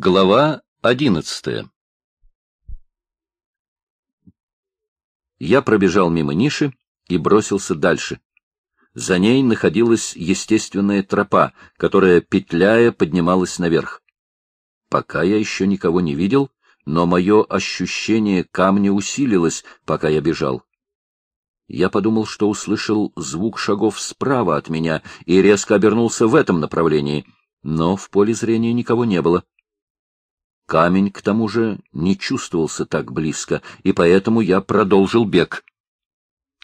Глава одиннадцатая Я пробежал мимо ниши и бросился дальше. За ней находилась естественная тропа, которая, петляя, поднималась наверх. Пока я еще никого не видел, но мое ощущение камня усилилось, пока я бежал. Я подумал, что услышал звук шагов справа от меня и резко обернулся в этом направлении, но в поле зрения никого не было. Камень, к тому же, не чувствовался так близко, и поэтому я продолжил бег.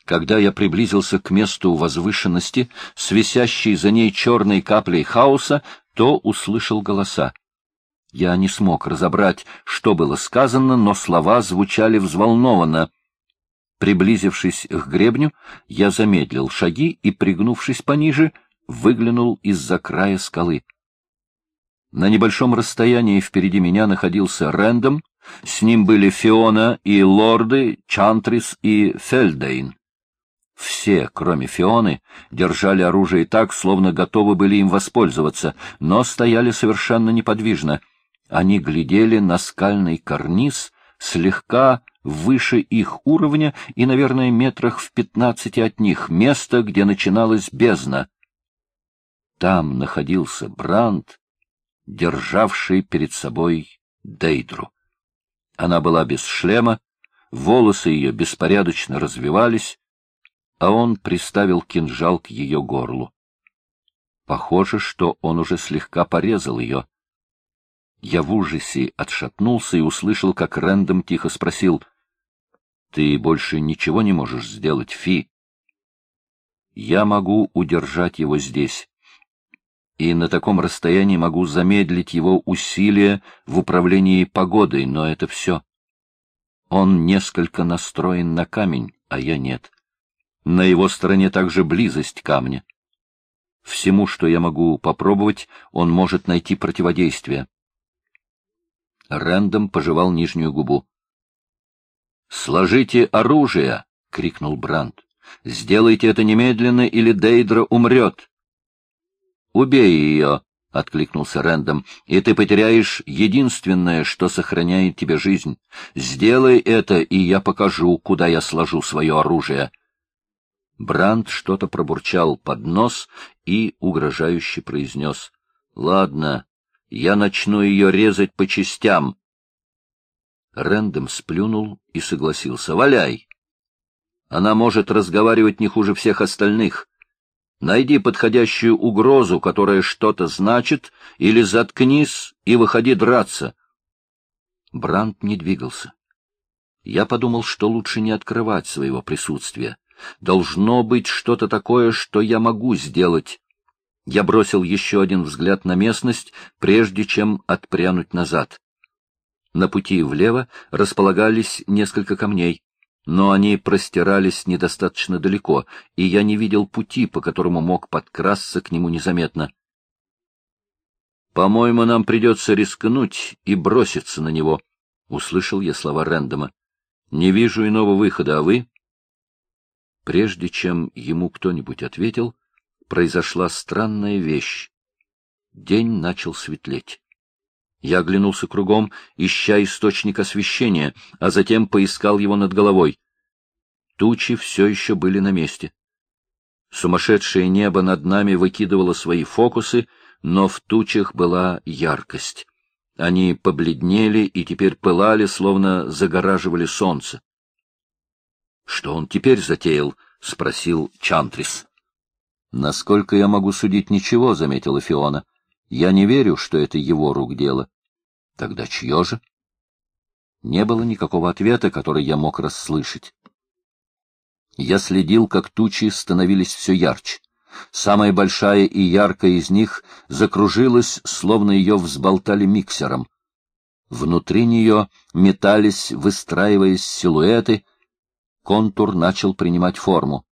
Когда я приблизился к месту возвышенности, с висящей за ней черной каплей хаоса, то услышал голоса. Я не смог разобрать, что было сказано, но слова звучали взволнованно. Приблизившись к гребню, я замедлил шаги и, пригнувшись пониже, выглянул из-за края скалы. На небольшом расстоянии впереди меня находился Рэндом, с ним были Фиона и лорды Чантрис и Фельдейн. Все, кроме Фионы, держали оружие так, словно готовы были им воспользоваться, но стояли совершенно неподвижно. Они глядели на скальный карниз, слегка выше их уровня и, наверное, метрах в пятнадцати от них, место, где начиналась бездна. Там находился Бранд, державший перед собой Дейдру. Она была без шлема, волосы ее беспорядочно развивались, а он приставил кинжал к ее горлу. Похоже, что он уже слегка порезал ее. Я в ужасе отшатнулся и услышал, как Рэндом тихо спросил, — Ты больше ничего не можешь сделать, Фи? — Я могу удержать его здесь и на таком расстоянии могу замедлить его усилия в управлении погодой, но это все. Он несколько настроен на камень, а я нет. На его стороне также близость камня. Всему, что я могу попробовать, он может найти противодействие. Рэндом пожевал нижнюю губу. «Сложите оружие!» — крикнул Бранд. «Сделайте это немедленно, или Дейдра умрет!» «Убей ее!» — откликнулся Рэндом, — «и ты потеряешь единственное, что сохраняет тебе жизнь. Сделай это, и я покажу, куда я сложу свое оружие». Бранд что-то пробурчал под нос и угрожающе произнес. — Ладно, я начну ее резать по частям. Рэндом сплюнул и согласился. — Валяй! Она может разговаривать не хуже всех остальных. Найди подходящую угрозу, которая что-то значит, или заткнись и выходи драться. Бранд не двигался. Я подумал, что лучше не открывать своего присутствия. Должно быть что-то такое, что я могу сделать. Я бросил еще один взгляд на местность, прежде чем отпрянуть назад. На пути влево располагались несколько камней но они простирались недостаточно далеко, и я не видел пути, по которому мог подкрасться к нему незаметно. «По-моему, нам придется рискнуть и броситься на него», — услышал я слова Рэндома. «Не вижу иного выхода, а вы?» Прежде чем ему кто-нибудь ответил, произошла странная вещь. День начал светлеть. Я оглянулся кругом, ища источник освещения, а затем поискал его над головой. Тучи все еще были на месте. Сумасшедшее небо над нами выкидывало свои фокусы, но в тучах была яркость. Они побледнели и теперь пылали, словно загораживали солнце. — Что он теперь затеял? — спросил Чантрис. — Насколько я могу судить, ничего, — заметила Фиона. — Я не верю, что это его рук дело. Тогда чье же? Не было никакого ответа, который я мог расслышать. Я следил, как тучи становились все ярче. Самая большая и яркая из них закружилась, словно ее взболтали миксером. Внутри нее метались, выстраиваясь силуэты. Контур начал принимать форму.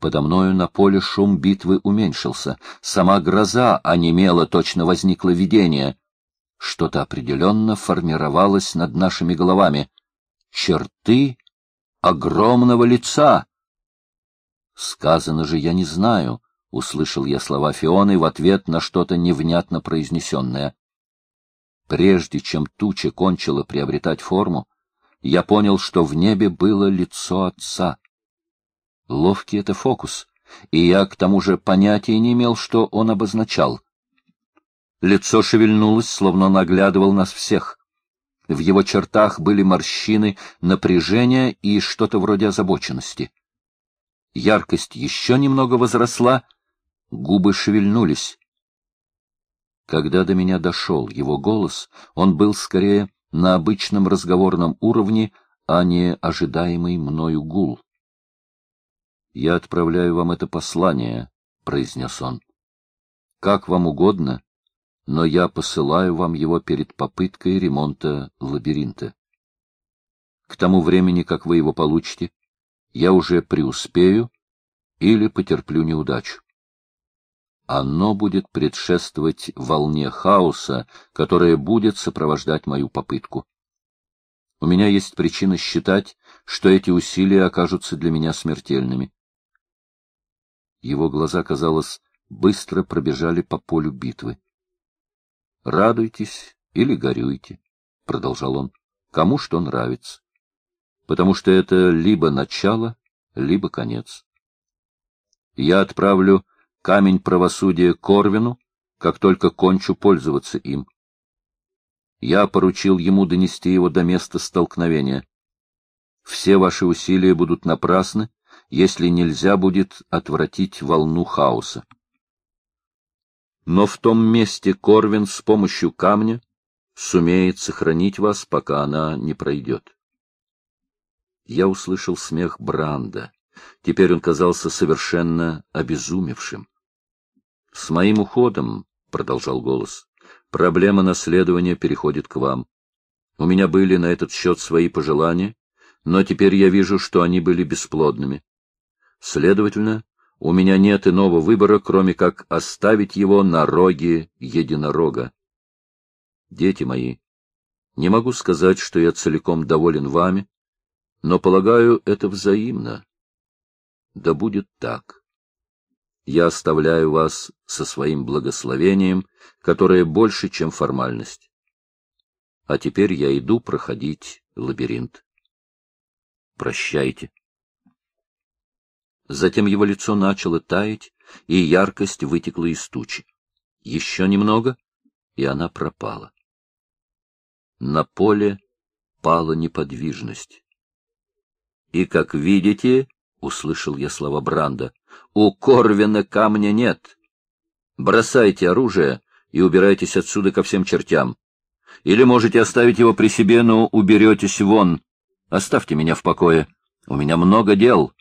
Подо мною на поле шум битвы уменьшился. Сама гроза онемела, точно возникло видение. Что-то определенно формировалось над нашими головами. Черты огромного лица. Сказано же, я не знаю, — услышал я слова Фионы в ответ на что-то невнятно произнесенное. Прежде чем туча кончила приобретать форму, я понял, что в небе было лицо отца. Ловкий это фокус, и я к тому же понятия не имел, что он обозначал. Лицо шевельнулось, словно наглядывал нас всех. В его чертах были морщины, напряжения и что-то вроде озабоченности. Яркость еще немного возросла, губы шевельнулись. Когда до меня дошел его голос, он был скорее на обычном разговорном уровне, а не ожидаемый мною гул. «Я отправляю вам это послание», — произнес он. «Как вам угодно, но я посылаю вам его перед попыткой ремонта лабиринта. К тому времени, как вы его получите, я уже преуспею или потерплю неудачу. Оно будет предшествовать волне хаоса, которая будет сопровождать мою попытку. У меня есть причина считать, что эти усилия окажутся для меня смертельными. Его глаза, казалось, быстро пробежали по полю битвы. Радуйтесь или горюйте, — продолжал он, — кому что нравится, потому что это либо начало, либо конец. Я отправлю камень правосудия Корвину, как только кончу пользоваться им. Я поручил ему донести его до места столкновения. Все ваши усилия будут напрасны, если нельзя будет отвратить волну хаоса но в том месте Корвин с помощью камня сумеет сохранить вас, пока она не пройдет. Я услышал смех Бранда. Теперь он казался совершенно обезумевшим. — С моим уходом, — продолжал голос, — проблема наследования переходит к вам. У меня были на этот счет свои пожелания, но теперь я вижу, что они были бесплодными. Следовательно, у меня нет иного выбора, кроме как оставить его на роге единорога. Дети мои, не могу сказать, что я целиком доволен вами, но, полагаю, это взаимно. Да будет так. Я оставляю вас со своим благословением, которое больше, чем формальность. А теперь я иду проходить лабиринт. Прощайте. Затем его лицо начало таять, и яркость вытекла из тучи. Еще немного, и она пропала. На поле пала неподвижность. И, как видите, — услышал я слова Бранда, — у Корвина камня нет. Бросайте оружие и убирайтесь отсюда ко всем чертям. Или можете оставить его при себе, но уберетесь вон. Оставьте меня в покое. У меня много дел.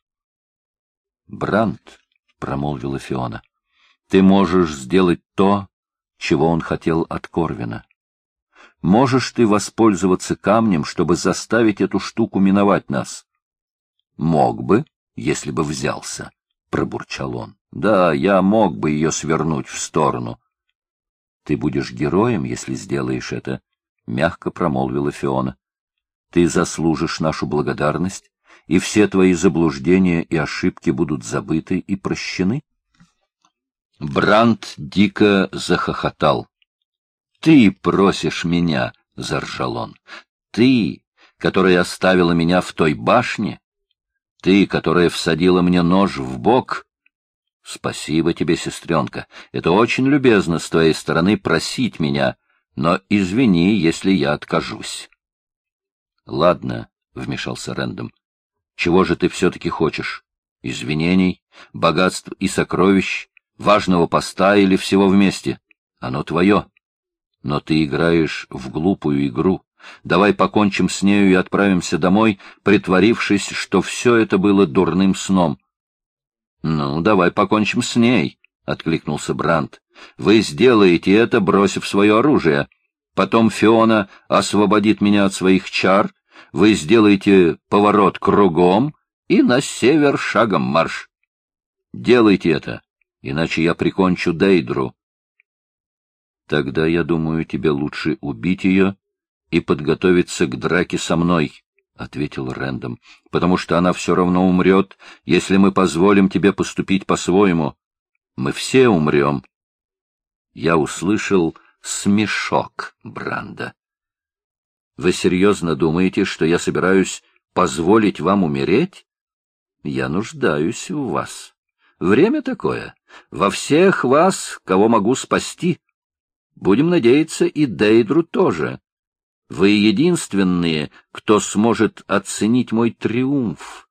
Бранд, промолвила Фиона, — ты можешь сделать то, чего он хотел от Корвина. Можешь ты воспользоваться камнем, чтобы заставить эту штуку миновать нас? — Мог бы, если бы взялся, — пробурчал он. — Да, я мог бы ее свернуть в сторону. — Ты будешь героем, если сделаешь это, — мягко промолвила Фиона. — Ты заслужишь нашу благодарность и все твои заблуждения и ошибки будут забыты и прощены? Бранд дико захохотал. — Ты просишь меня, — заржал он, — ты, которая оставила меня в той башне, ты, которая всадила мне нож в бок. Спасибо тебе, сестренка, это очень любезно с твоей стороны просить меня, но извини, если я откажусь. — Ладно, — вмешался Рэндом, — чего же ты все-таки хочешь? Извинений, богатств и сокровищ, важного поста или всего вместе? Оно твое. Но ты играешь в глупую игру. Давай покончим с нею и отправимся домой, притворившись, что все это было дурным сном. — Ну, давай покончим с ней, — откликнулся Брандт. — Вы сделаете это, бросив свое оружие. Потом Фиона освободит меня от своих чар, вы сделаете поворот кругом и на север шагом марш. Делайте это, иначе я прикончу Дейдру. Тогда, я думаю, тебе лучше убить ее и подготовиться к драке со мной, — ответил Рэндом, — потому что она все равно умрет, если мы позволим тебе поступить по-своему. Мы все умрем. Я услышал смешок Бранда. Вы серьезно думаете, что я собираюсь позволить вам умереть? Я нуждаюсь в вас. Время такое. Во всех вас, кого могу спасти. Будем надеяться, и Дейдру тоже. Вы единственные, кто сможет оценить мой триумф.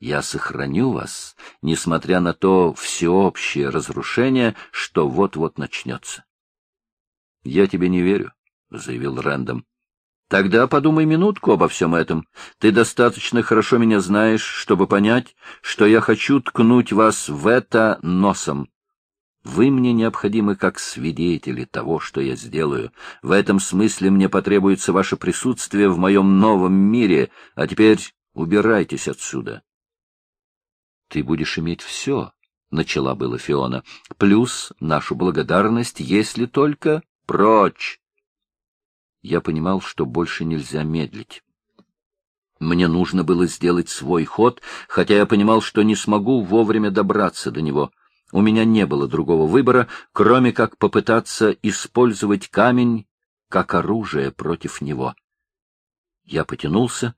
Я сохраню вас, несмотря на то всеобщее разрушение, что вот-вот начнется. — Я тебе не верю, — заявил Рэндом. — Тогда подумай минутку обо всем этом. Ты достаточно хорошо меня знаешь, чтобы понять, что я хочу ткнуть вас в это носом. Вы мне необходимы как свидетели того, что я сделаю. В этом смысле мне потребуется ваше присутствие в моем новом мире, а теперь убирайтесь отсюда. — Ты будешь иметь все, — начала была Фиона, — плюс нашу благодарность, если только прочь. Я понимал, что больше нельзя медлить. Мне нужно было сделать свой ход, хотя я понимал, что не смогу вовремя добраться до него. У меня не было другого выбора, кроме как попытаться использовать камень как оружие против него. Я потянулся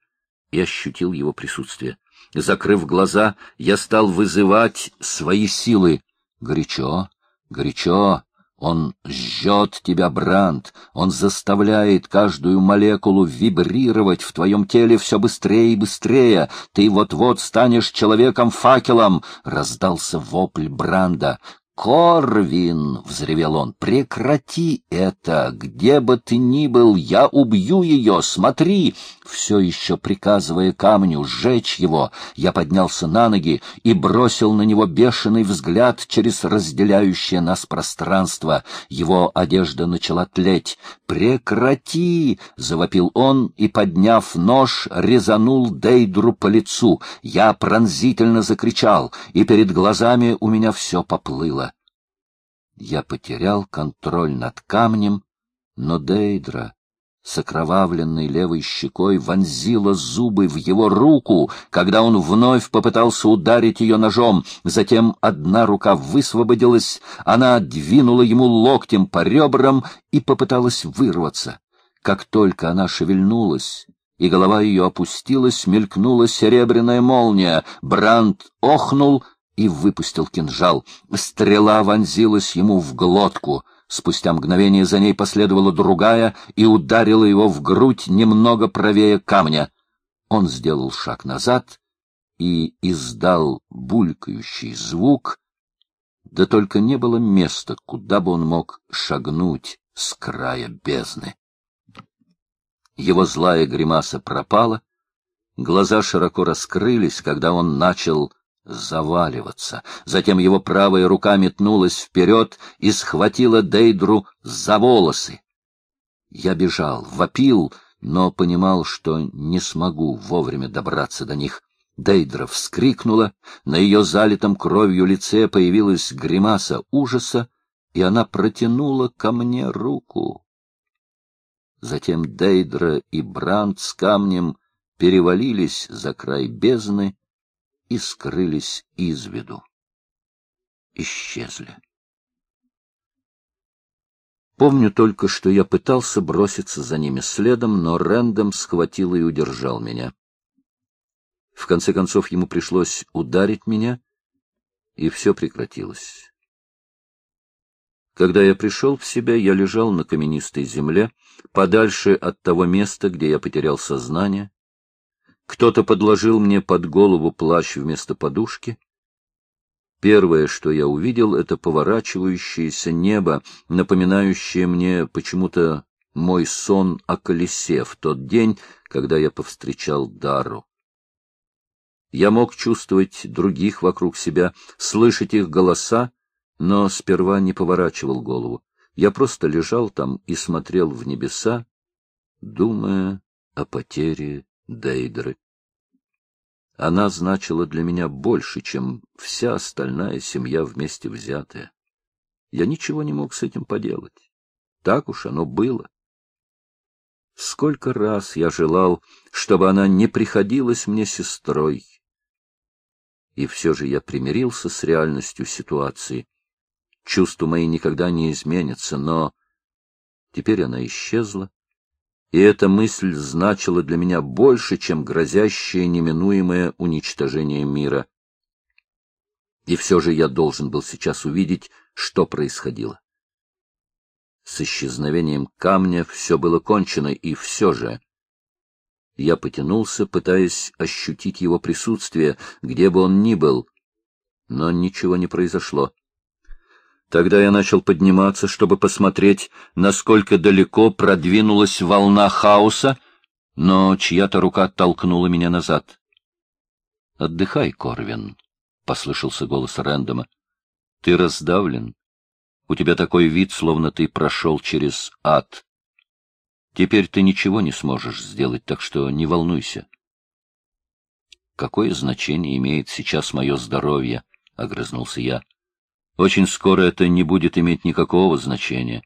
и ощутил его присутствие. Закрыв глаза, я стал вызывать свои силы. Горячо, горячо, он жжет тебя, Бранд, он заставляет каждую молекулу вибрировать в твоем теле все быстрее и быстрее. Ты вот-вот станешь человеком-факелом. Раздался вопль Бранда. «Корвин!» — взревел он. «Прекрати это! Где бы ты ни был, я убью ее! Смотри!» Все еще приказывая камню сжечь его, я поднялся на ноги и бросил на него бешеный взгляд через разделяющее нас пространство. Его одежда начала тлеть. «Прекрати!» — завопил он и, подняв нож, резанул Дейдру по лицу. Я пронзительно закричал, и перед глазами у меня все поплыло. Я потерял контроль над камнем, но Дейдра с окровавленной левой щекой вонзила зубы в его руку, когда он вновь попытался ударить ее ножом. Затем одна рука высвободилась, она двинула ему локтем по ребрам и попыталась вырваться. Как только она шевельнулась, и голова ее опустилась, мелькнула серебряная молния. Бранд охнул — и выпустил кинжал. Стрела вонзилась ему в глотку. Спустя мгновение за ней последовала другая и ударила его в грудь немного правее камня. Он сделал шаг назад и издал булькающий звук, да только не было места, куда бы он мог шагнуть с края бездны. Его злая гримаса пропала, глаза широко раскрылись, когда он начал заваливаться. Затем его правая рука метнулась вперед и схватила Дейдру за волосы. Я бежал, вопил, но понимал, что не смогу вовремя добраться до них. Дейдра вскрикнула, на ее залитом кровью лице появилась гримаса ужаса, и она протянула ко мне руку. Затем Дейдра и Бранд с камнем перевалились за край бездны, и скрылись из виду. Исчезли. Помню только, что я пытался броситься за ними следом, но Рэндом схватил и удержал меня. В конце концов, ему пришлось ударить меня, и все прекратилось. Когда я пришел в себя, я лежал на каменистой земле, подальше от того места, где я потерял сознание, кто-то подложил мне под голову плащ вместо подушки. Первое, что я увидел, — это поворачивающееся небо, напоминающее мне почему-то мой сон о колесе в тот день, когда я повстречал Дару. Я мог чувствовать других вокруг себя, слышать их голоса, но сперва не поворачивал голову. Я просто лежал там и смотрел в небеса, думая о потере Дейдры. Она значила для меня больше, чем вся остальная семья вместе взятая. Я ничего не мог с этим поделать. Так уж оно было. Сколько раз я желал, чтобы она не приходилась мне сестрой. И все же я примирился с реальностью ситуации. Чувства мои никогда не изменятся, но Теперь она исчезла, и эта мысль значила для меня больше, чем грозящее неминуемое уничтожение мира. И все же я должен был сейчас увидеть, что происходило. С исчезновением камня все было кончено, и все же... Я потянулся, пытаясь ощутить его присутствие, где бы он ни был, но ничего не произошло. Тогда я начал подниматься, чтобы посмотреть, насколько далеко продвинулась волна хаоса, но чья-то рука толкнула меня назад. — Отдыхай, Корвин, — послышался голос Рэндома. — Ты раздавлен. У тебя такой вид, словно ты прошел через ад. Теперь ты ничего не сможешь сделать, так что не волнуйся. — Какое значение имеет сейчас мое здоровье? — огрызнулся я. — очень скоро это не будет иметь никакого значения.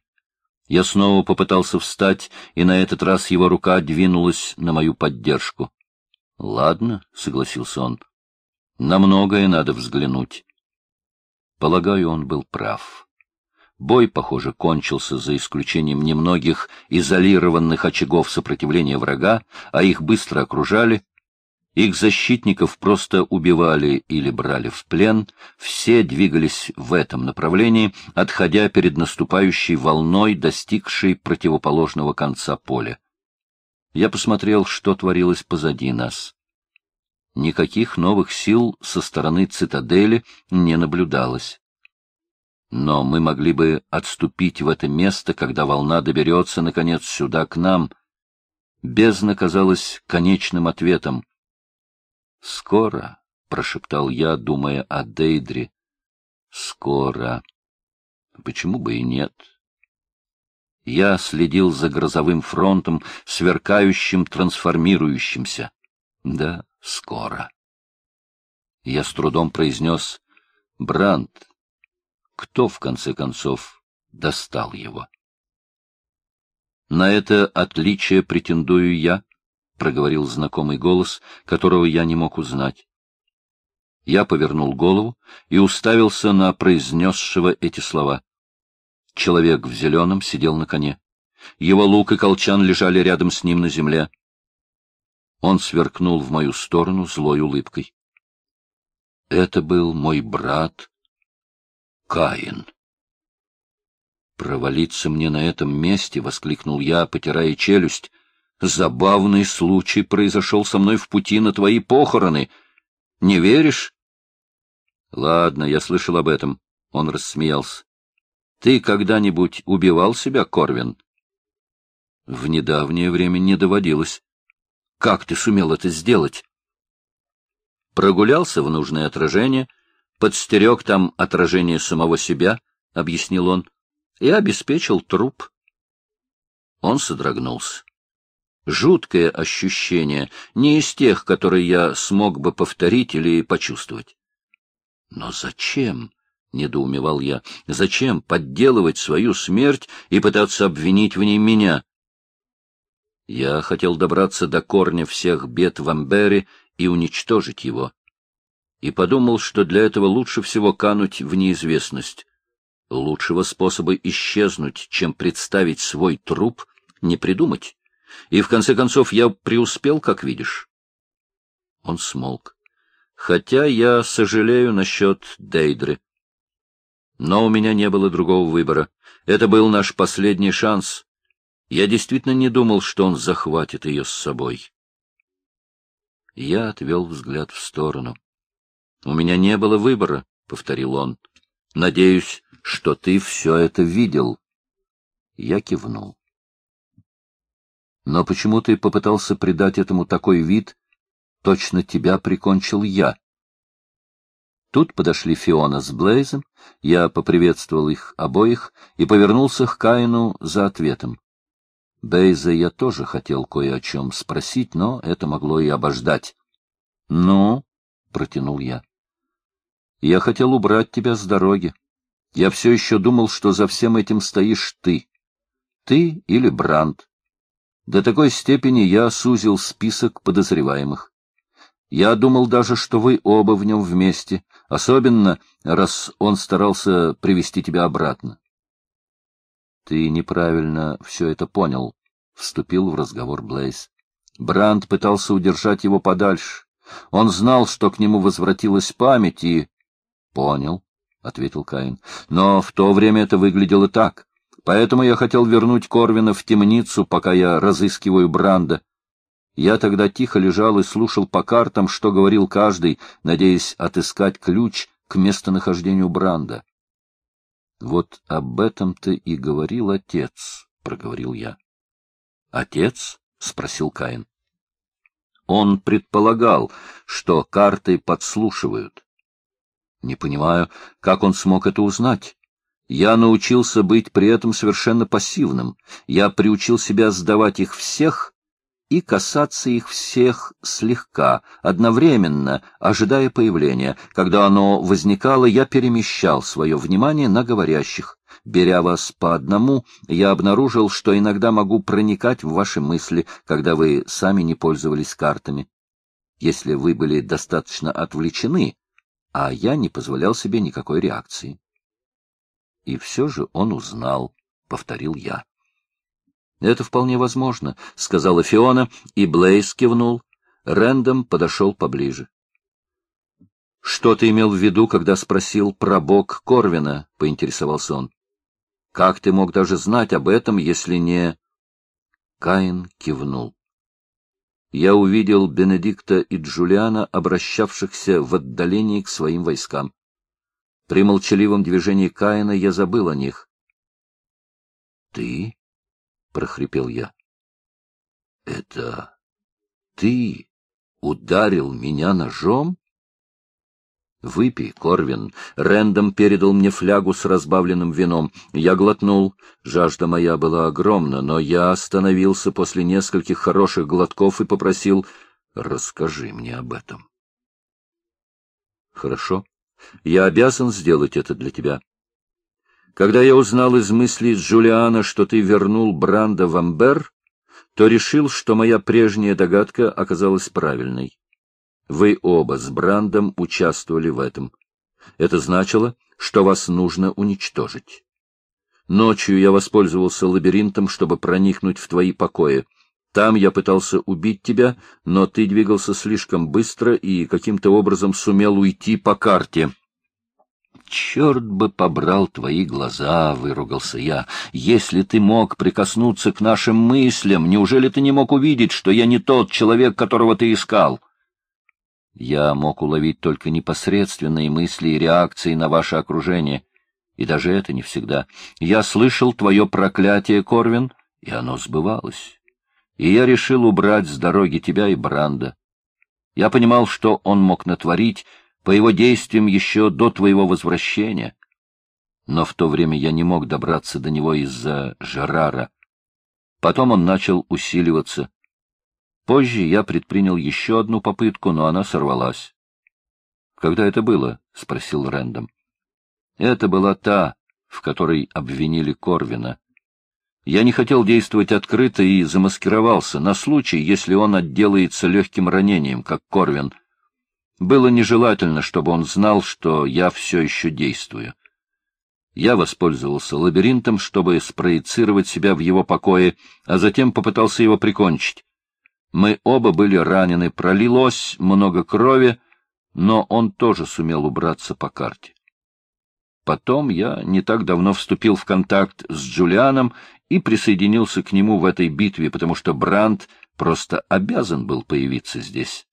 Я снова попытался встать, и на этот раз его рука двинулась на мою поддержку. — Ладно, — согласился он, — на многое надо взглянуть. Полагаю, он был прав. Бой, похоже, кончился за исключением немногих изолированных очагов сопротивления врага, а их быстро окружали, их защитников просто убивали или брали в плен, все двигались в этом направлении, отходя перед наступающей волной, достигшей противоположного конца поля. Я посмотрел, что творилось позади нас. Никаких новых сил со стороны цитадели не наблюдалось. Но мы могли бы отступить в это место, когда волна доберется, наконец, сюда, к нам. Бездна казалась конечным ответом. Скоро, — прошептал я, думая о Дейдре. Скоро. Почему бы и нет? Я следил за грозовым фронтом, сверкающим, трансформирующимся. Да, скоро. Я с трудом произнес «Бранд». Кто, в конце концов, достал его? На это отличие претендую я, — проговорил знакомый голос, которого я не мог узнать. Я повернул голову и уставился на произнесшего эти слова. Человек в зеленом сидел на коне. Его лук и колчан лежали рядом с ним на земле. Он сверкнул в мою сторону злой улыбкой. Это был мой брат Каин. «Провалиться мне на этом месте!» — воскликнул я, потирая челюсть. Забавный случай произошел со мной в пути на твои похороны. Не веришь? Ладно, я слышал об этом. Он рассмеялся. Ты когда-нибудь убивал себя, Корвин? В недавнее время не доводилось. Как ты сумел это сделать? Прогулялся в нужное отражение, подстерег там отражение самого себя, — объяснил он, — и обеспечил труп. Он содрогнулся. Жуткое ощущение, не из тех, которые я смог бы повторить или почувствовать. Но зачем? — недоумевал я. — Зачем подделывать свою смерть и пытаться обвинить в ней меня? Я хотел добраться до корня всех бед в Амбере и уничтожить его. И подумал, что для этого лучше всего кануть в неизвестность. Лучшего способа исчезнуть, чем представить свой труп, не придумать. И, в конце концов, я преуспел, как видишь. Он смолк. Хотя я сожалею насчет Дейдры. Но у меня не было другого выбора. Это был наш последний шанс. Я действительно не думал, что он захватит ее с собой. Я отвел взгляд в сторону. — У меня не было выбора, — повторил он. — Надеюсь, что ты все это видел. Я кивнул. Но почему ты попытался придать этому такой вид? Точно тебя прикончил я. Тут подошли Фиона с Блейзом, я поприветствовал их обоих и повернулся к Каину за ответом. Бейза я тоже хотел кое о чем спросить, но это могло и обождать. — Ну? — протянул я. — Я хотел убрать тебя с дороги. Я все еще думал, что за всем этим стоишь ты. Ты или Бранд. До такой степени я сузил список подозреваемых. Я думал даже, что вы оба в нем вместе, особенно раз он старался привести тебя обратно. — Ты неправильно все это понял, — вступил в разговор Блейз. Бранд пытался удержать его подальше. Он знал, что к нему возвратилась память, и... — Понял, — ответил Каин. — Но в то время это выглядело так. Поэтому я хотел вернуть Корвина в темницу, пока я разыскиваю Бранда. Я тогда тихо лежал и слушал по картам, что говорил каждый, надеясь отыскать ключ к местонахождению Бранда. — Вот об этом-то и говорил отец, — проговорил я. — Отец? — спросил Каин. Он предполагал, что карты подслушивают. Не понимаю, как он смог это узнать. Я научился быть при этом совершенно пассивным. Я приучил себя сдавать их всех и касаться их всех слегка, одновременно, ожидая появления. Когда оно возникало, я перемещал свое внимание на говорящих. Беря вас по одному, я обнаружил, что иногда могу проникать в ваши мысли, когда вы сами не пользовались картами. Если вы были достаточно отвлечены, а я не позволял себе никакой реакции. И все же он узнал, — повторил я. — Это вполне возможно, — сказала Фиона, и Блейз кивнул. Рэндом подошел поближе. — Что ты имел в виду, когда спросил про бог Корвина? — поинтересовался он. — Как ты мог даже знать об этом, если не... Каин кивнул. Я увидел Бенедикта и Джулиана, обращавшихся в отдалении к своим войскам. При молчаливом движении Каина я забыл о них. — Ты? — прохрипел я. — Это ты ударил меня ножом? — Выпей, Корвин. Рэндом передал мне флягу с разбавленным вином. Я глотнул. Жажда моя была огромна, но я остановился после нескольких хороших глотков и попросил «Расскажи мне об этом». — Хорошо. Я обязан сделать это для тебя. Когда я узнал из мыслей Джулиана, что ты вернул Бранда в Амбер, то решил, что моя прежняя догадка оказалась правильной. Вы оба с Брандом участвовали в этом. Это значило, что вас нужно уничтожить. Ночью я воспользовался лабиринтом, чтобы проникнуть в твои покои. Там я пытался убить тебя, но ты двигался слишком быстро и каким-то образом сумел уйти по карте. «Черт бы побрал твои глаза!» — выругался я. «Если ты мог прикоснуться к нашим мыслям, неужели ты не мог увидеть, что я не тот человек, которого ты искал?» Я мог уловить только непосредственные мысли и реакции на ваше окружение. И даже это не всегда. Я слышал твое проклятие, Корвин, и оно сбывалось и я решил убрать с дороги тебя и Бранда. Я понимал, что он мог натворить по его действиям еще до твоего возвращения, но в то время я не мог добраться до него из-за Жерара. Потом он начал усиливаться. Позже я предпринял еще одну попытку, но она сорвалась. — Когда это было? — спросил Рэндом. — Это была та, в которой обвинили Корвина. Я не хотел действовать открыто и замаскировался на случай, если он отделается легким ранением, как Корвин. Было нежелательно, чтобы он знал, что я все еще действую. Я воспользовался лабиринтом, чтобы спроецировать себя в его покое, а затем попытался его прикончить. Мы оба были ранены, пролилось много крови, но он тоже сумел убраться по карте. Потом я не так давно вступил в контакт с Джулианом и присоединился к нему в этой битве, потому что Бранд просто обязан был появиться здесь.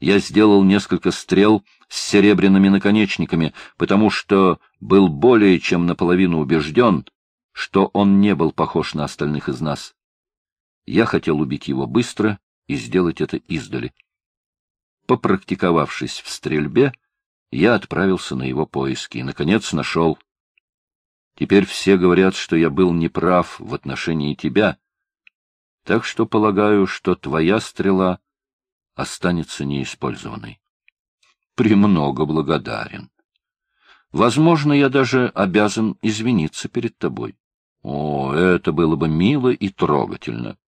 Я сделал несколько стрел с серебряными наконечниками, потому что был более чем наполовину убежден, что он не был похож на остальных из нас. Я хотел убить его быстро и сделать это издали. Попрактиковавшись в стрельбе, я отправился на его поиски и, наконец, нашел. Теперь все говорят, что я был неправ в отношении тебя, так что полагаю, что твоя стрела останется неиспользованной. Премного благодарен. Возможно, я даже обязан извиниться перед тобой. О, это было бы мило и трогательно.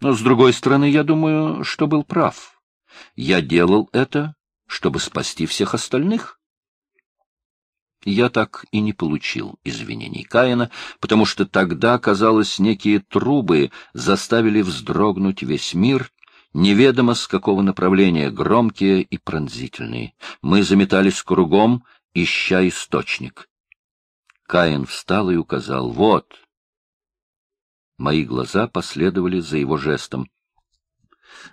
Но, с другой стороны, я думаю, что был прав. Я делал это чтобы спасти всех остальных. Я так и не получил извинений Каина, потому что тогда, казалось, некие трубы заставили вздрогнуть весь мир, неведомо с какого направления, громкие и пронзительные. Мы заметались кругом, ища источник. Каин встал и указал «Вот». Мои глаза последовали за его жестом.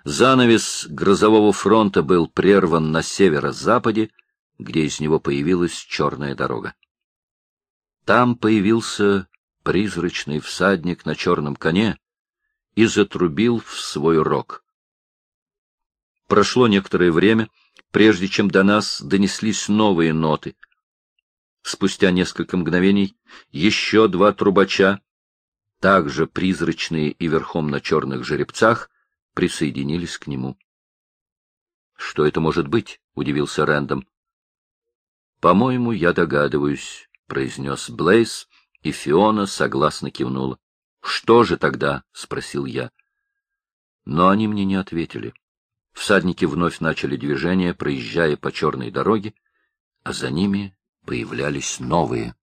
Занавес грозового фронта был прерван на северо-западе, где из него появилась черная дорога. Там появился призрачный всадник на черном коне и затрубил в свой рог. Прошло некоторое время, прежде чем до нас донеслись новые ноты. Спустя несколько мгновений еще два трубача, также призрачные и верхом на черных жеребцах, присоединились к нему. — Что это может быть? — удивился Рэндом. — По-моему, я догадываюсь, — произнес Блейз, и Фиона согласно кивнула. — Что же тогда? — спросил я. Но они мне не ответили. Всадники вновь начали движение, проезжая по черной дороге, а за ними появлялись новые.